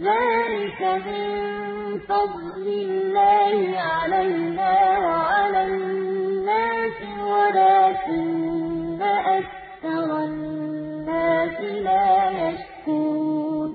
ذَٰلِكَ مِن فَضْلِ اللَّهِ عَلَيْنَا وَعَلَى النَّاسِ وَلَٰكِنَّ أَكْثَرَ